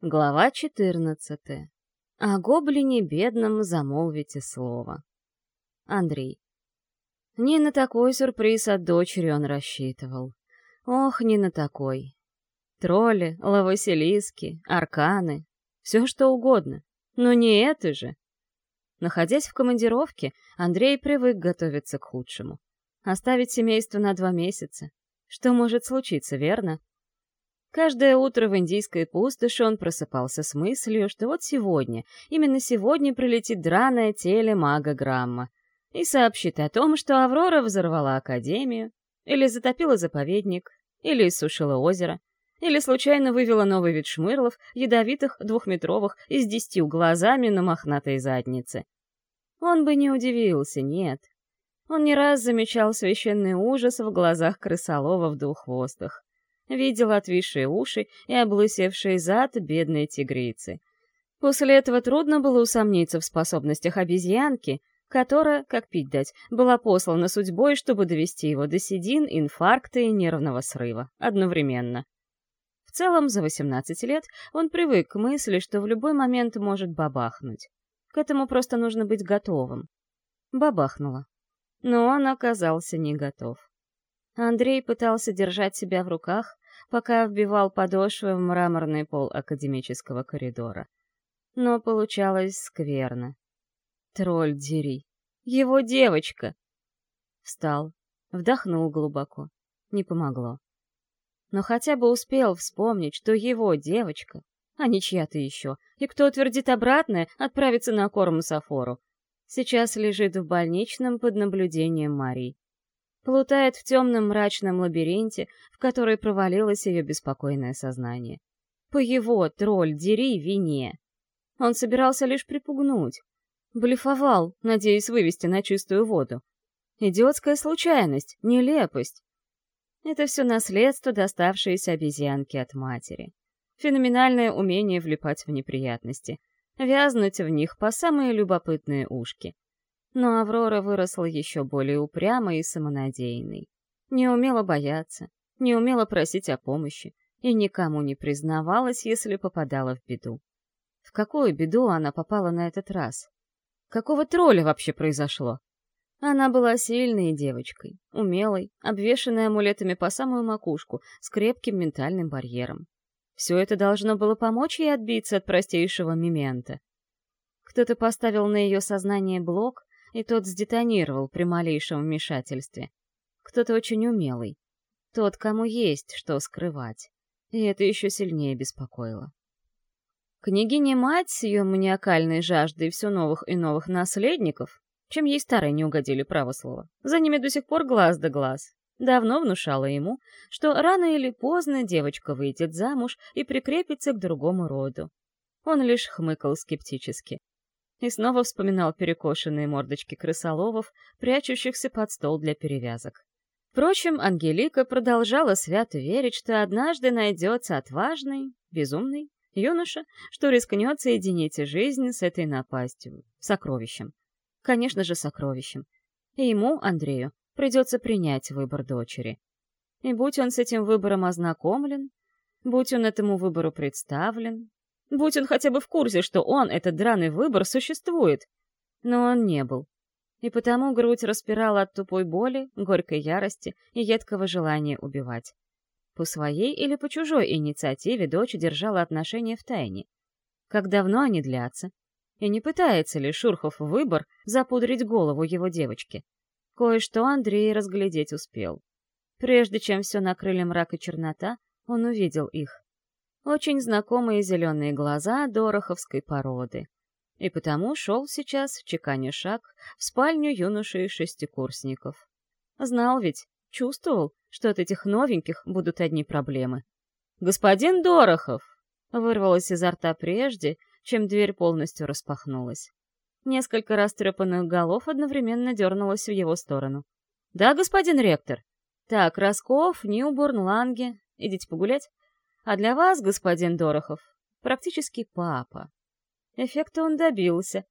Глава 14. О гоблине бедном замолвите слово. Андрей. Не на такой сюрприз от дочери он рассчитывал. Ох, не на такой. Тролли, лавасилиски, арканы, все что угодно. Но не это же. Находясь в командировке, Андрей привык готовиться к худшему. Оставить семейство на два месяца. Что может случиться, верно? Каждое утро в индийской пустоши он просыпался с мыслью, что вот сегодня, именно сегодня прилетит драная теле мага Грамма и сообщит о том, что Аврора взорвала Академию, или затопила заповедник, или иссушила озеро, или случайно вывела новый вид шмырлов, ядовитых, двухметровых и с десятью глазами на мохнатой заднице. Он бы не удивился, нет. Он не раз замечал священный ужас в глазах крысолова в двуххвостых видел отвисшие уши и облысевший зад бедной тигрицы. После этого трудно было усомниться в способностях обезьянки, которая, как пить дать, была послана судьбой, чтобы довести его до седин, инфаркта и нервного срыва одновременно. В целом, за 18 лет он привык к мысли, что в любой момент может бабахнуть. К этому просто нужно быть готовым. Бабахнуло. Но он оказался не готов. Андрей пытался держать себя в руках, пока вбивал подошвы в мраморный пол академического коридора. Но получалось скверно. Тролль дери. Его девочка! Встал, вдохнул глубоко. Не помогло. Но хотя бы успел вспомнить, что его девочка, а не чья-то еще, и кто утвердит обратное, отправится на корм Сафору. Сейчас лежит в больничном под наблюдением Марии плутает в темном мрачном лабиринте, в который провалилось ее беспокойное сознание. По его, тролль, дери, вине. Он собирался лишь припугнуть. Блефовал, надеясь вывести на чистую воду. Идиотская случайность, нелепость. Это все наследство, доставшееся обезьянке от матери. Феноменальное умение влипать в неприятности, вязнуть в них по самые любопытные ушки — но Аврора выросла еще более упрямой и самонадеянной. Не умела бояться, не умела просить о помощи и никому не признавалась, если попадала в беду. В какую беду она попала на этот раз? Какого тролля вообще произошло? Она была сильной девочкой, умелой, обвешанной амулетами по самую макушку, с крепким ментальным барьером. Все это должно было помочь ей отбиться от простейшего мемента. Кто-то поставил на ее сознание блок, и тот сдетонировал при малейшем вмешательстве. Кто-то очень умелый. Тот, кому есть что скрывать. И это еще сильнее беспокоило. Княгиня-мать с ее маниакальной жаждой все новых и новых наследников, чем ей старые не угодили, право слово, за ними до сих пор глаз да глаз, давно внушала ему, что рано или поздно девочка выйдет замуж и прикрепится к другому роду. Он лишь хмыкал скептически и снова вспоминал перекошенные мордочки крысоловов, прячущихся под стол для перевязок. Впрочем, Ангелика продолжала свято верить, что однажды найдется отважный, безумный юноша, что рискнет соединить жизнь с этой напастью, сокровищем. Конечно же, сокровищем. И ему, Андрею, придется принять выбор дочери. И будь он с этим выбором ознакомлен, будь он этому выбору представлен, Будь он хотя бы в курсе, что он, этот драный выбор, существует. Но он не был. И потому грудь распирала от тупой боли, горькой ярости и едкого желания убивать. По своей или по чужой инициативе дочь держала отношения в тайне. Как давно они длятся? И не пытается ли Шурхов выбор запудрить голову его девочки? Кое-что Андрей разглядеть успел. Прежде чем все накрыли мрак и чернота, он увидел их очень знакомые зеленые глаза дороховской породы. И потому шел сейчас, в чеканя шаг, в спальню юношей и шестикурсников. Знал ведь, чувствовал, что от этих новеньких будут одни проблемы. «Господин Дорохов!» — вырвалось изо рта прежде, чем дверь полностью распахнулась. Несколько растрепанных голов одновременно дернулось в его сторону. «Да, господин ректор!» «Так, Росков, Ньюборн, Ланге. Идите погулять?» А для вас, господин Дорохов, практически папа. Эффекта он добился.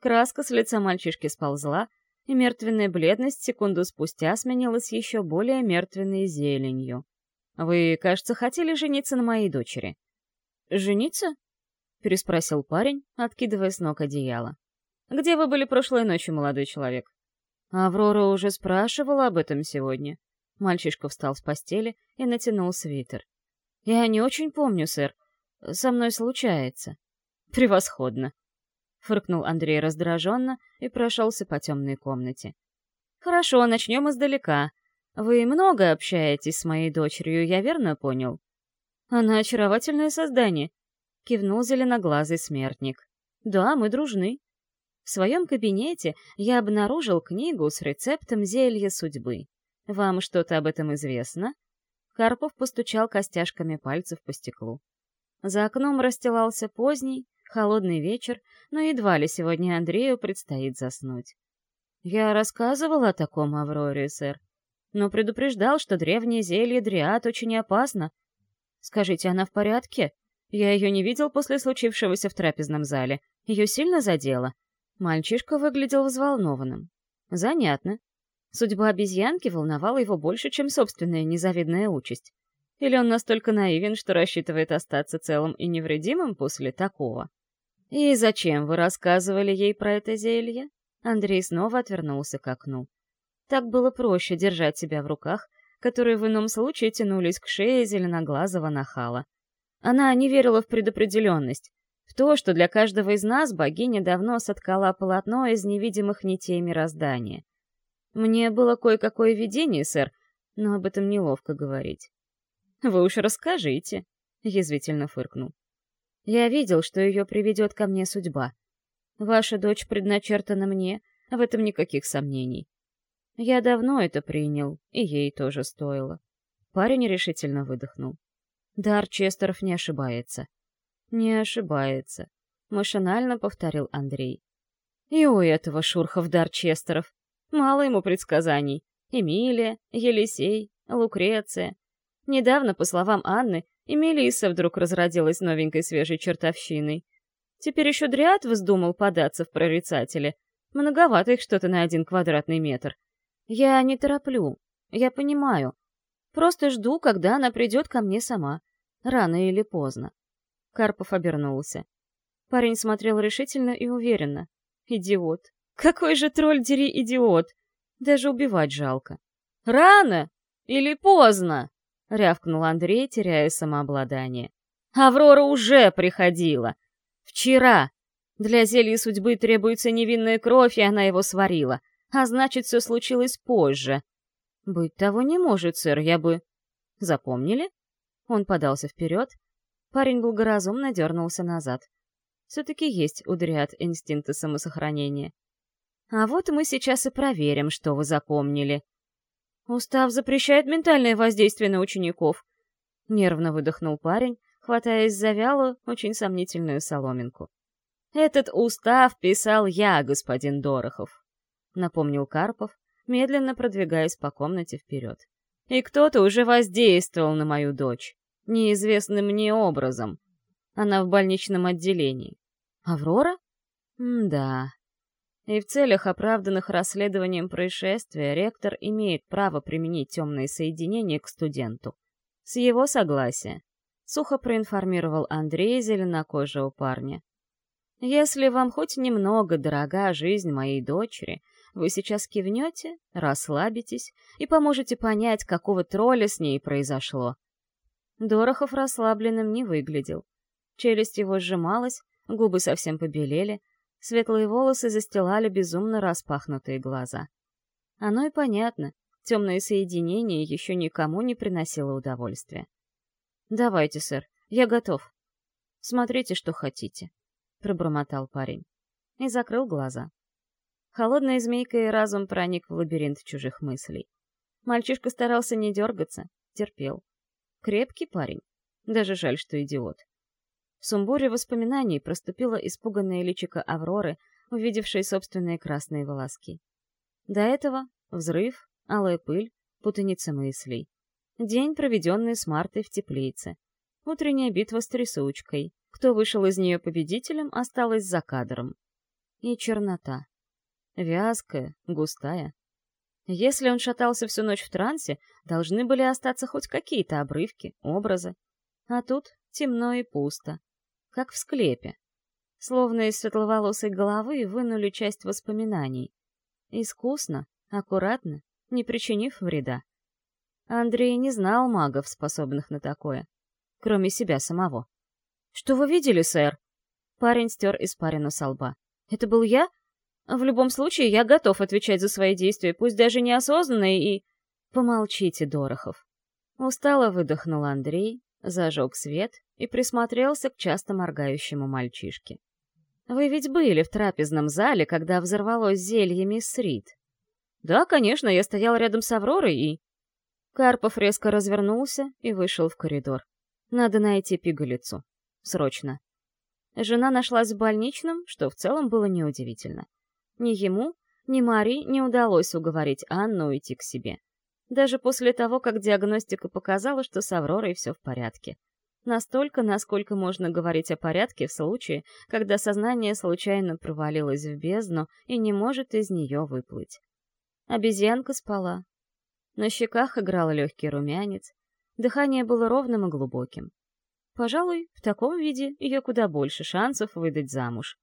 Краска с лица мальчишки сползла, и мертвенная бледность секунду спустя сменилась еще более мертвенной зеленью. «Вы, кажется, хотели жениться на моей дочери». «Жениться?» переспросил парень, откидывая с ног одеяло. «Где вы были прошлой ночью, молодой человек?» Аврора уже спрашивала об этом сегодня. Мальчишка встал с постели и натянул свитер. «Я не очень помню, сэр. Со мной случается». «Превосходно!» — фыркнул Андрей раздраженно и прошелся по темной комнате. «Хорошо, начнем издалека. Вы много общаетесь с моей дочерью, я верно понял?» «Она очаровательное создание», — кивнул зеленоглазый смертник. «Да, мы дружны». В своем кабинете я обнаружил книгу с рецептом зелья судьбы. Вам что-то об этом известно? Карпов постучал костяшками пальцев по стеклу. За окном расстилался поздний, холодный вечер, но едва ли сегодня Андрею предстоит заснуть. Я рассказывал о таком Авроре, сэр, но предупреждал, что древнее зелье Дриад очень опасно. Скажите, она в порядке? Я ее не видел после случившегося в трапезном зале. Ее сильно задело? Мальчишка выглядел взволнованным. Занятно. Судьба обезьянки волновала его больше, чем собственная незавидная участь. Или он настолько наивен, что рассчитывает остаться целым и невредимым после такого? «И зачем вы рассказывали ей про это зелье?» Андрей снова отвернулся к окну. Так было проще держать себя в руках, которые в ином случае тянулись к шее зеленоглазого нахала. Она не верила в предопределенность, в то, что для каждого из нас богиня давно соткала полотно из невидимых нитей мироздания. Мне было кое-какое видение, сэр, но об этом неловко говорить. «Вы уж расскажите», — язвительно фыркнул. «Я видел, что ее приведет ко мне судьба. Ваша дочь предначертана мне, в этом никаких сомнений. Я давно это принял, и ей тоже стоило». Парень решительно выдохнул. Дар Честеров не ошибается. «Не ошибается», — машинально повторил Андрей. «И у этого Шурхов дар Честеров. Мало ему предсказаний. Эмилия, Елисей, Лукреция. Недавно, по словам Анны, Эмилиса вдруг разродилась новенькой свежей чертовщиной. Теперь еще Дриад вздумал податься в прорицатели. Многовато их что-то на один квадратный метр. Я не тороплю. Я понимаю. Просто жду, когда она придет ко мне сама. Рано или поздно. Карпов обернулся. Парень смотрел решительно и уверенно. Идиот. Какой же тролль дери идиот! Даже убивать жалко. «Рано или поздно?» — рявкнул Андрей, теряя самообладание. «Аврора уже приходила. Вчера. Для зелья судьбы требуется невинная кровь, и она его сварила. А значит, все случилось позже. Быть того не может, сэр, я бы... Запомнили?» Он подался вперед. Парень благоразумно дернулся назад. Все-таки есть у дриад инстинкты самосохранения. А вот мы сейчас и проверим, что вы запомнили. Устав запрещает ментальное воздействие на учеников. Нервно выдохнул парень, хватаясь за вялую, очень сомнительную соломинку. Этот устав писал я, господин Дорохов, напомнил Карпов, медленно продвигаясь по комнате вперед. И кто-то уже воздействовал на мою дочь, неизвестным мне образом. Она в больничном отделении. Аврора? М да, и в целях, оправданных расследованием происшествия, ректор имеет право применить темные соединения к студенту. С его согласия. Сухо проинформировал Андрей зеленокожего парня. «Если вам хоть немного дорога жизнь моей дочери, вы сейчас кивнете, расслабитесь и поможете понять, какого тролля с ней произошло». Дорохов расслабленным не выглядел. Челюсть его сжималась, губы совсем побелели, Светлые волосы застилали безумно распахнутые глаза. Оно и понятно, темное соединение еще никому не приносило удовольствия. «Давайте, сэр, я готов. Смотрите, что хотите», — пробормотал парень. И закрыл глаза. Холодная змейка и разум проник в лабиринт чужих мыслей. Мальчишка старался не дергаться, терпел. Крепкий парень. Даже жаль, что идиот. В сумбуре воспоминаний проступило испуганное личико Авроры, увидевшей собственные красные волоски. До этого взрыв, алая пыль, путаница мыслей. День, проведенный с Мартой в теплице. Утренняя битва с трясучкой. Кто вышел из нее победителем, осталась за кадром. И чернота. Вязкая, густая. Если он шатался всю ночь в трансе, должны были остаться хоть какие-то обрывки, образы. А тут темно и пусто. Как в склепе. Словно из светловолосой головы вынули часть воспоминаний. Искусно, аккуратно, не причинив вреда. Андрей не знал магов, способных на такое, кроме себя самого. «Что вы видели, сэр?» Парень стер испарину со лба. «Это был я? В любом случае, я готов отвечать за свои действия, пусть даже неосознанные и...» «Помолчите, Дорохов». Устало выдохнул Андрей, зажег свет и присмотрелся к часто моргающему мальчишке. «Вы ведь были в трапезном зале, когда взорвалось зелье мисс Рид?» «Да, конечно, я стоял рядом с Авророй и...» Карпов резко развернулся и вышел в коридор. «Надо найти пигалицу. Срочно». Жена нашлась в больничном, что в целом было неудивительно. Ни ему, ни Мари не удалось уговорить Анну уйти к себе. Даже после того, как диагностика показала, что с Авророй все в порядке. Настолько, насколько можно говорить о порядке в случае, когда сознание случайно провалилось в бездну и не может из нее выплыть. Обезьянка спала. На щеках играл легкий румянец, дыхание было ровным и глубоким. Пожалуй, в таком виде ее куда больше шансов выдать замуж.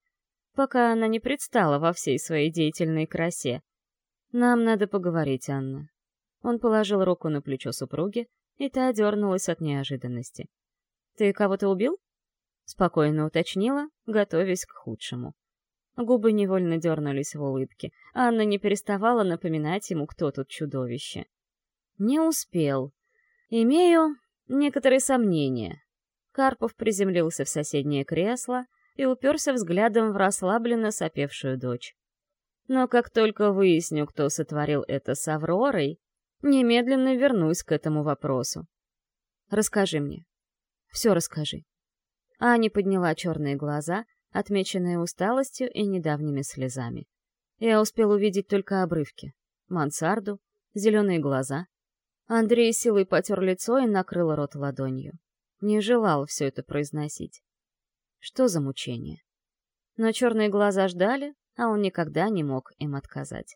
Пока она не предстала во всей своей деятельной красе. Нам надо поговорить, Анна. Он положил руку на плечо супруги, и та дернулась от неожиданности. «Ты кого-то убил?» Спокойно уточнила, готовясь к худшему. Губы невольно дернулись в улыбке. Анна не переставала напоминать ему, кто тут чудовище. «Не успел. Имею некоторые сомнения». Карпов приземлился в соседнее кресло и уперся взглядом в расслабленно сопевшую дочь. Но как только выясню, кто сотворил это с Авророй, Немедленно вернусь к этому вопросу. Расскажи мне. Все расскажи. Аня подняла черные глаза, отмеченные усталостью и недавними слезами. Я успел увидеть только обрывки. Мансарду, зеленые глаза. Андрей силой потер лицо и накрыл рот ладонью. Не желал все это произносить. Что за мучение? Но черные глаза ждали, а он никогда не мог им отказать.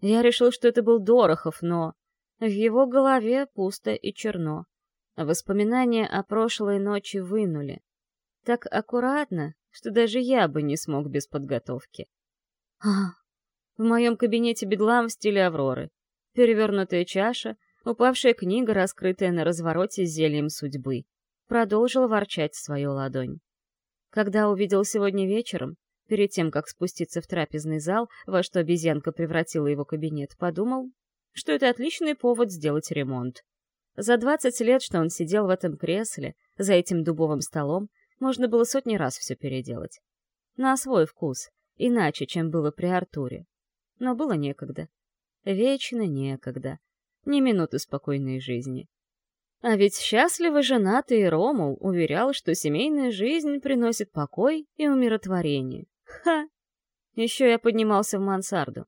Я решил, что это был Дорохов, но... В его голове пусто и черно. Воспоминания о прошлой ночи вынули. Так аккуратно, что даже я бы не смог без подготовки. А, в моем кабинете бедлам в стиле Авроры. Перевернутая чаша, упавшая книга, раскрытая на развороте зельем судьбы. Продолжил ворчать свою ладонь. Когда увидел сегодня вечером, перед тем, как спуститься в трапезный зал, во что обезьянка превратила его кабинет, подумал, что это отличный повод сделать ремонт. За 20 лет, что он сидел в этом кресле, за этим дубовым столом, можно было сотни раз все переделать. На свой вкус, иначе, чем было при Артуре. Но было некогда. Вечно некогда. Ни минуты спокойной жизни. А ведь счастливый женатый Ромул уверял, что семейная жизнь приносит покой и умиротворение. Ха! Еще я поднимался в мансарду.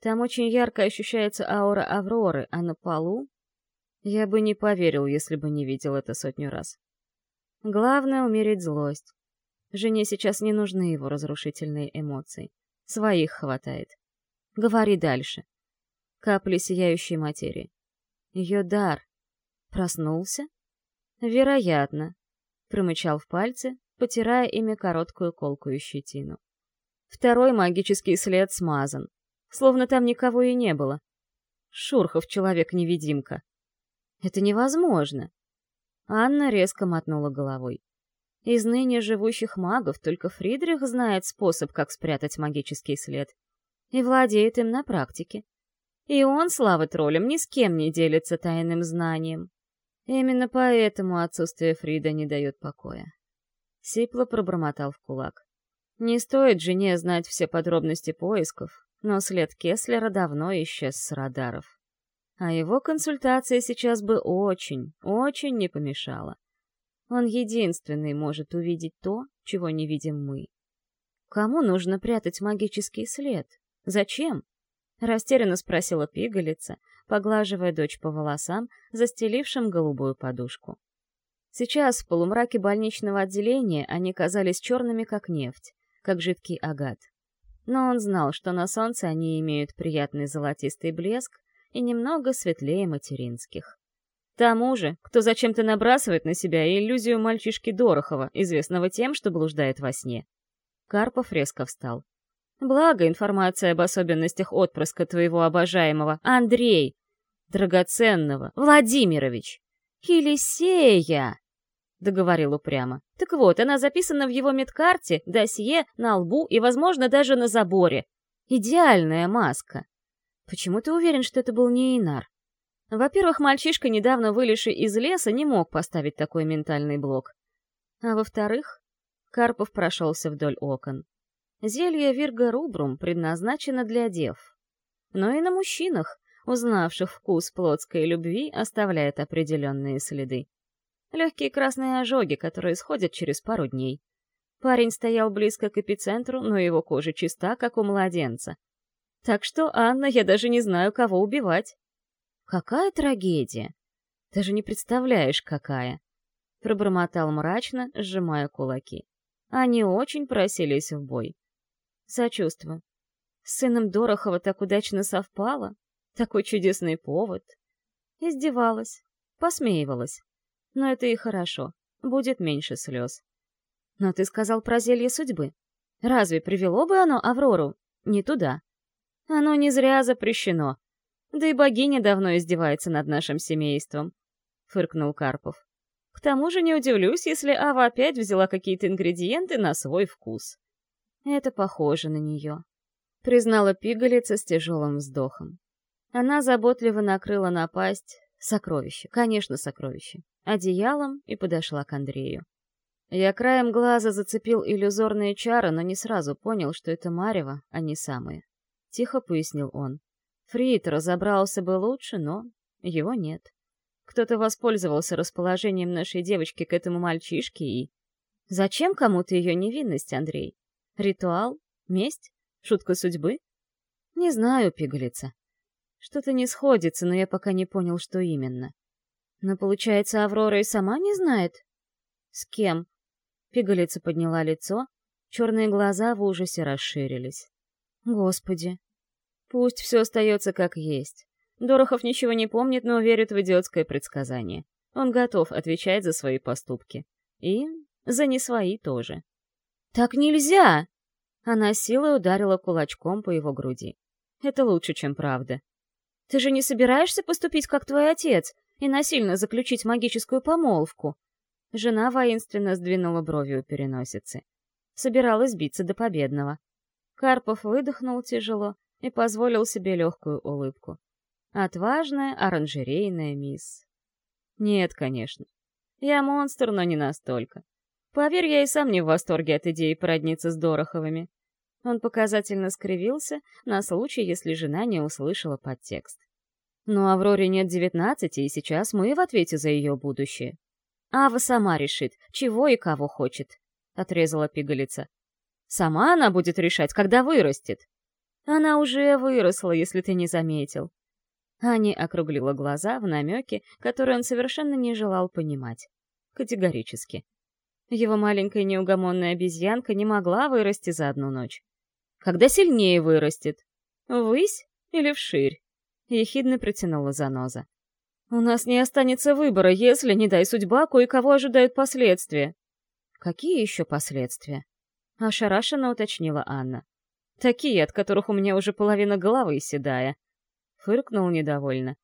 Там очень ярко ощущается аура Авроры, а на полу... Я бы не поверил, если бы не видел это сотню раз. Главное — умерить злость. Жене сейчас не нужны его разрушительные эмоции. Своих хватает. Говори дальше. Капли сияющей материи. Ее дар. Проснулся? Вероятно. Промычал в пальцы, потирая ими короткую колкую щетину. Второй магический след смазан словно там никого и не было. Шурхов человек-невидимка. Это невозможно. Анна резко мотнула головой. Из ныне живущих магов только Фридрих знает способ, как спрятать магический след. И владеет им на практике. И он, слава троллям, ни с кем не делится тайным знанием. Именно поэтому отсутствие Фрида не дает покоя. Сипло пробормотал в кулак. Не стоит жене знать все подробности поисков, но след Кеслера давно исчез с радаров. А его консультация сейчас бы очень, очень не помешала. Он единственный может увидеть то, чего не видим мы. Кому нужно прятать магический след? Зачем? Растерянно спросила пигалица, поглаживая дочь по волосам, застелившим голубую подушку. Сейчас в полумраке больничного отделения они казались черными, как нефть, как жидкий агат но он знал, что на солнце они имеют приятный золотистый блеск и немного светлее материнских. Тому же, кто зачем-то набрасывает на себя иллюзию мальчишки Дорохова, известного тем, что блуждает во сне. Карпов резко встал. Благо, информация об особенностях отпрыска твоего обожаемого Андрей, драгоценного, Владимирович, Елисея, договорил упрямо. Так вот, она записана в его медкарте, досье, на лбу и, возможно, даже на заборе. Идеальная маска. Почему ты уверен, что это был не Инар? Во-первых, мальчишка, недавно вылезший из леса, не мог поставить такой ментальный блок. А во-вторых, Карпов прошелся вдоль окон. Зелье Вирга Рубрум предназначено для дев. Но и на мужчинах, узнавших вкус плотской любви, оставляет определенные следы. Легкие красные ожоги, которые сходят через пару дней. Парень стоял близко к эпицентру, но его кожа чиста, как у младенца. Так что, Анна, я даже не знаю, кого убивать. Какая трагедия! Ты же не представляешь, какая! Пробормотал мрачно, сжимая кулаки. Они очень просились в бой. Сочувствую. С сыном Дорохова так удачно совпало. Такой чудесный повод. Издевалась, посмеивалась. Но это и хорошо. Будет меньше слез. Но ты сказал про зелье судьбы. Разве привело бы оно Аврору? Не туда. Оно не зря запрещено. Да и богиня давно издевается над нашим семейством. Фыркнул Карпов. К тому же не удивлюсь, если Ава опять взяла какие-то ингредиенты на свой вкус. Это похоже на нее. Признала пигалица с тяжелым вздохом. Она заботливо накрыла напасть сокровище, конечно, сокровище, одеялом и подошла к Андрею. Я краем глаза зацепил иллюзорные чары, но не сразу понял, что это Марева, а не самые. Тихо пояснил он. Фрид разобрался бы лучше, но его нет. Кто-то воспользовался расположением нашей девочки к этому мальчишке и... Зачем кому-то ее невинность, Андрей? Ритуал? Месть? Шутка судьбы? Не знаю, пигалица. Что-то не сходится, но я пока не понял, что именно. Но получается, Аврора и сама не знает? С кем? Пигалица подняла лицо, черные глаза в ужасе расширились. Господи. Пусть все остается как есть. Дорохов ничего не помнит, но верит в идиотское предсказание. Он готов отвечать за свои поступки. И за не свои тоже. «Так нельзя!» Она силой ударила кулачком по его груди. «Это лучше, чем правда. Ты же не собираешься поступить, как твой отец, и насильно заключить магическую помолвку?» Жена воинственно сдвинула брови у переносицы. Собиралась биться до победного. Карпов выдохнул тяжело и позволил себе легкую улыбку. Отважная оранжерейная мисс. Нет, конечно. Я монстр, но не настолько. Поверь, я и сам не в восторге от идеи породниться с Дороховыми. Он показательно скривился на случай, если жена не услышала подтекст. Но Авроре нет девятнадцати, и сейчас мы в ответе за ее будущее. Ава сама решит, чего и кого хочет, — отрезала пигалица. Сама она будет решать, когда вырастет. Она уже выросла, если ты не заметил. Аня округлила глаза в намеке, который он совершенно не желал понимать. Категорически. Его маленькая неугомонная обезьянка не могла вырасти за одну ночь. Когда сильнее вырастет? Ввысь или вширь? Ехидно протянула заноза. У нас не останется выбора, если, не дай судьба, кое-кого ожидают последствия. Какие еще последствия? Ошарашенно уточнила Анна. Такие, от которых у меня уже половина головы седая. Фыркнул недовольно.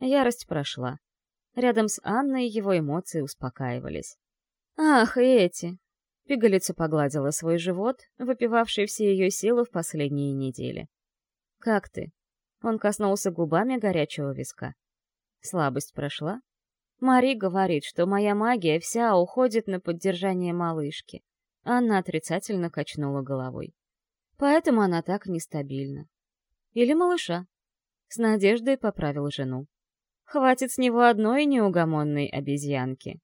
Ярость прошла. Рядом с Анной его эмоции успокаивались. «Ах, эти!» Пигалица погладила свой живот, выпивавший все ее силы в последние недели. «Как ты?» Он коснулся губами горячего виска. Слабость прошла. Мари говорит, что моя магия вся уходит на поддержание малышки. Анна отрицательно качнула головой. Поэтому она так нестабильна. Или малыша. С надеждой поправил жену. Хватит с него одной неугомонной обезьянки.